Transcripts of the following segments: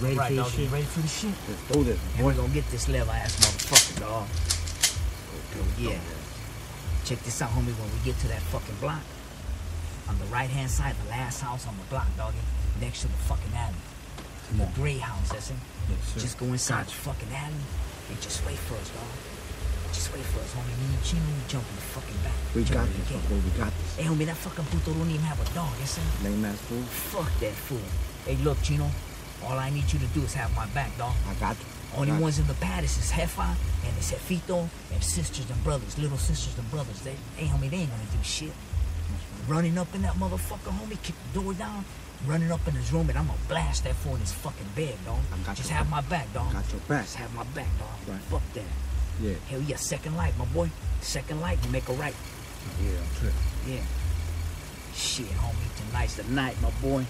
Ready right, for this dog. shit? Ready for the shit? Let's do this, And boy. we gonna get this level ass motherfucker, dog. Yeah. Check this out, homie. When we get to that fucking block, on the right hand side, the last house on the block, doggy, next to the fucking alley. Come The on. gray house, that's it. Yes, sir. Just go inside Gotcha. the fucking alley and just wait for us, dog. Just wait for us, homie. Me and Chino, we jump in the fucking back. We jump got the this, gate. boy. We got this. Hey, homie, that fucking puto don't even have a dog, yes, sir? Lame ass fool. Fuck that fool. Hey, look, Chino. All I need you to do is have my back, dog. I got you. Only Got ones in the palace is Jefa and it's Jefito and sisters and brothers, little sisters and brothers. They, hey, homie, they ain't gonna do shit. Running up in that motherfucker, homie, kick the door down, running up in his room, and I'm gonna blast that fool in his fucking bed, dog. I got Just have back. my back, dog. Got your back. Just have my back, dog. Right. Fuck that. Yeah. Hell yeah, second light, my boy. Second light, you make a right. Yeah, I'm tripping. Yeah. Shit, homie, tonight's the night, my boy.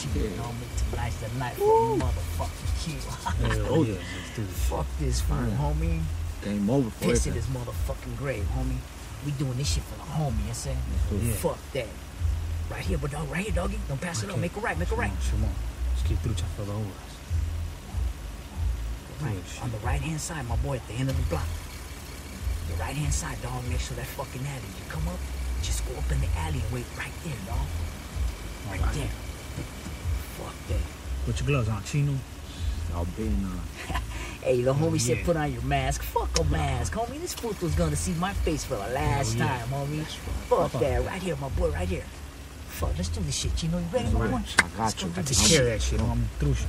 Shit, Yeah. homie, tonight's the night for the motherfucking kill. Hell yeah, let's do this. Fuck this fool, homie. Game over for Piss in his motherfucking grave, homie. We doing this shit for the homie, you see? Yeah. Fuck that. Right here, but dog, right here, doggy. Don't pass it up. Make a right, make a right. Shimon, let's get through for the hours. Right. Oh, shit. On the right hand side, my boy, at the end of the block. The right hand side, dog, next to that fucking alley. You come up, just go up in the alley and wait right there, dog. Right Alright. there. Fuck that. Put your gloves on, Chino. Y'all being uh, Hey, the homie said yeah. put on your mask. Fuck a mask, homie. This fool was gonna see my face for the last Hell yeah. time, homie. right. Fuck that. Right here, my boy, right here. Fuck, let's do this shit. You know, you ready, my boy? I Let's got go you. do I take care of that shit, homie. Through shit.